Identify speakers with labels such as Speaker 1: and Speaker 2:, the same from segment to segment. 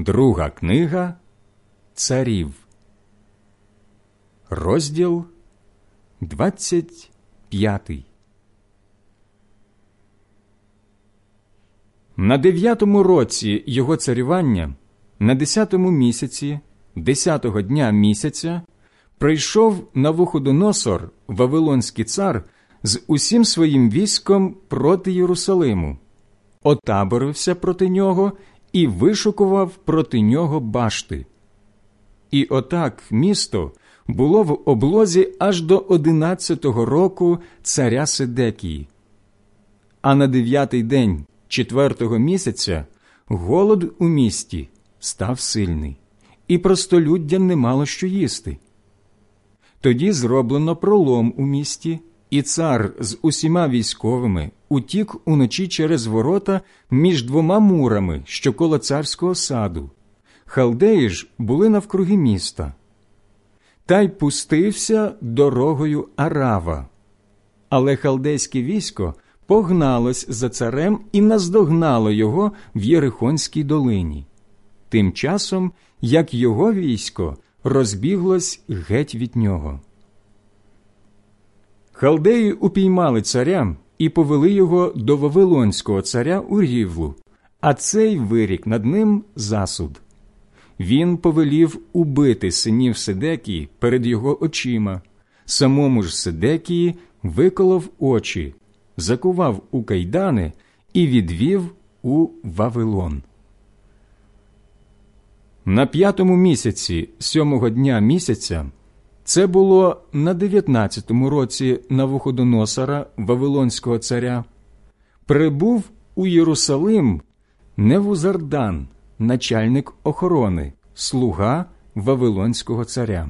Speaker 1: Друга книга Царів, розділ 25 На дев'ятому році його царювання, на десятому місяці, десятого дня місяця, прийшов на Вуходоносор, Вавилонський цар, з усім своїм військом проти Єрусалиму, отаборився проти нього і вишукував проти нього башти. І отак місто було в облозі аж до одинадцятого року царя Сидекії. А на дев'ятий день четвертого місяця голод у місті став сильний, і простолюддя не мало що їсти. Тоді зроблено пролом у місті, і цар з усіма військовими утік уночі через ворота між двома мурами, що коло царського саду. Халдеї ж були навкруги міста. Та й пустився дорогою Арава. Але халдейське військо погналось за царем і наздогнало його в Єрихонській долині. Тим часом, як його військо розбіглось геть від нього. Халдеї упіймали царя і повели його до Вавилонського царя у рівлу, а цей вирік над ним засуд. Він повелів убити синів Сидекії перед його очима, самому ж Сидекії виколов очі, закував у кайдани і відвів у Вавилон. На п'ятому місяці сьомого дня місяця це було на дев'ятнадцятому році Навуходоносора, Вавилонського царя, прибув у Єрусалим Невузардан, начальник охорони, слуга Вавилонського царя,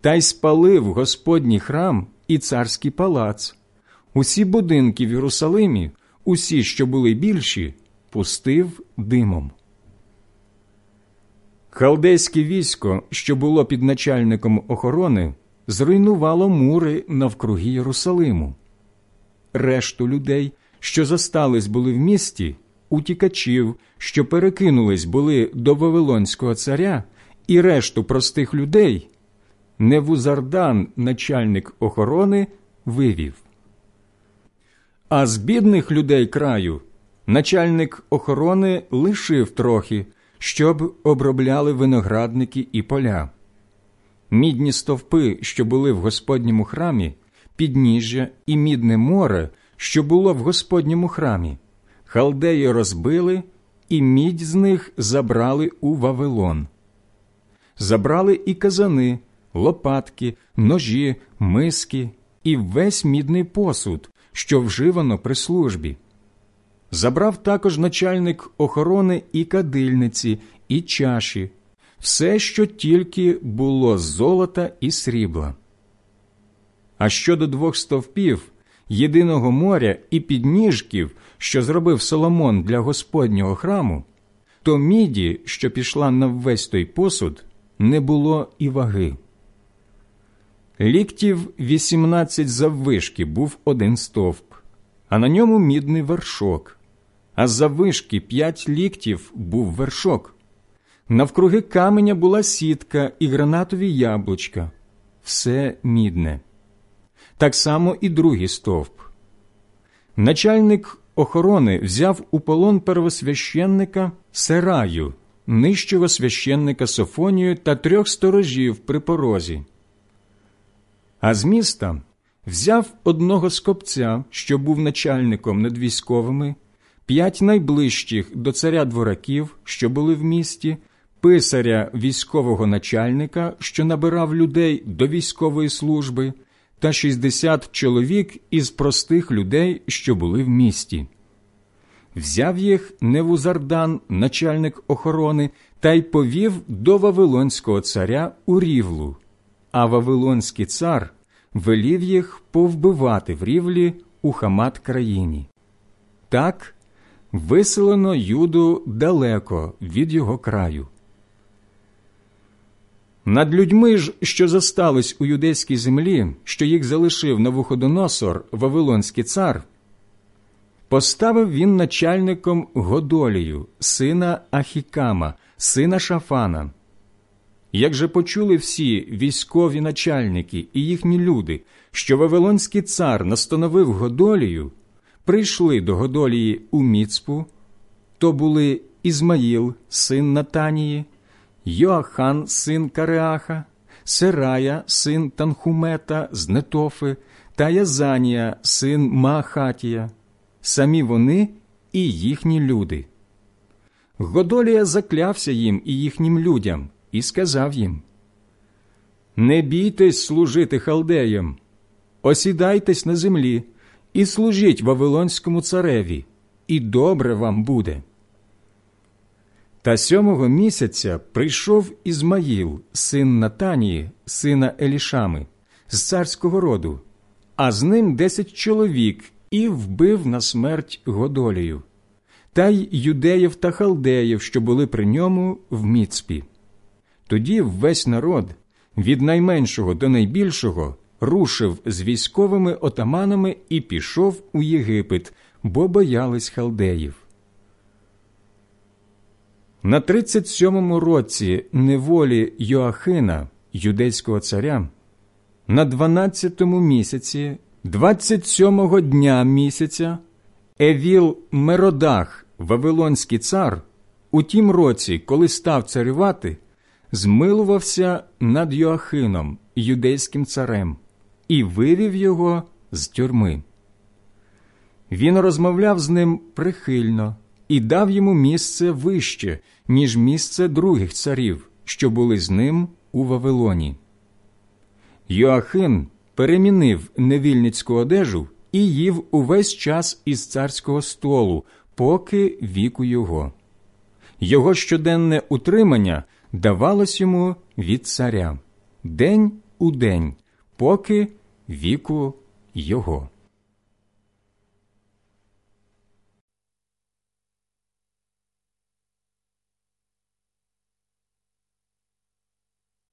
Speaker 1: та й спалив Господній храм і царський палац. Усі будинки в Єрусалимі, усі, що були більші, пустив димом. Халдейське військо, що було під начальником охорони, зруйнувало мури навкруги Єрусалиму. Решту людей, що зостались були в місті, утікачів, що перекинулись були до Вавилонського царя, і решту простих людей, Невузардан, начальник охорони, вивів. А з бідних людей краю начальник охорони лишив трохи щоб обробляли виноградники і поля. Мідні стовпи, що були в Господньому храмі, підніжжя і мідне море, що було в Господньому храмі, халдеї розбили, і мідь з них забрали у Вавилон. Забрали і казани, лопатки, ножі, миски і весь мідний посуд, що вживано при службі. Забрав також начальник охорони і кадильниці, і чаші, все, що тільки було з золота і срібла. А щодо двох стовпів, єдиного моря і підніжків, що зробив Соломон для Господнього храму, то міді, що пішла на весь той посуд, не було і ваги. Ліктів вісімнадцять заввишки був один стовп, а на ньому мідний вершок а за вишки п'ять ліктів був вершок. Навкруги каменя була сітка і гранатові яблучка, все мідне. Так само і другий стовп. Начальник охорони взяв у полон первосвященника Сераю, нижчого священника Софонію та трьох сторожів при порозі. А з міста взяв одного скопця, що був начальником над військовими п'ять найближчих до царя двораків, що були в місті, писаря військового начальника, що набирав людей до військової служби, та шістдесят чоловік із простих людей, що були в місті. Взяв їх Невузардан, начальник охорони, та й повів до Вавилонського царя у рівлу, а Вавилонський цар велів їх повбивати в рівлі у Хамат країні. Так виселено Юду далеко від його краю. Над людьми ж, що зостались у юдейській землі, що їх залишив Навуходоносор, Вавилонський цар, Поставив він начальником Годолію, сина Ахікама, сина Шафана. Як же почули всі військові начальники і їхні люди, що Вавилонський цар настановив Годолію, прийшли до Годолії у Міцпу, то були Ізмаїл, син Натанії, Йоахан, син Кареаха, Серая, син Танхумета з Нетофи та Язанія, син Маахатія, самі вони і їхні люди. Годолія заклявся їм і їхнім людям і сказав їм: Не бійтесь служити халдеям, осідайтесь на землі і служіть Вавилонському цареві, і добре вам буде. Та сьомого місяця прийшов Ізмаїл, син Натанії, сина Елішами, з царського роду, а з ним десять чоловік і вбив на смерть Годолію, та й юдеїв та халдеїв, що були при ньому в Міцпі. Тоді весь народ, від найменшого до найбільшого, рушив з військовими отаманами і пішов у Єгипет, бо боялись халдеїв. На 37-му році неволі Йоахина, юдейського царя, на 12-му місяці, 27-го дня місяця, Евіл Меродах, Вавилонський цар, у тім році, коли став царювати, змилувався над Йоахином, юдейським царем, і вивів його з тюрми. Він розмовляв з ним прихильно і дав йому місце вище, ніж місце других царів, що були з ним у Вавилоні. Йоахин перемінив невільницьку одежу і їв увесь час із царського столу, поки віку його. Його щоденне утримання давалось йому від царя день у день, поки віку його.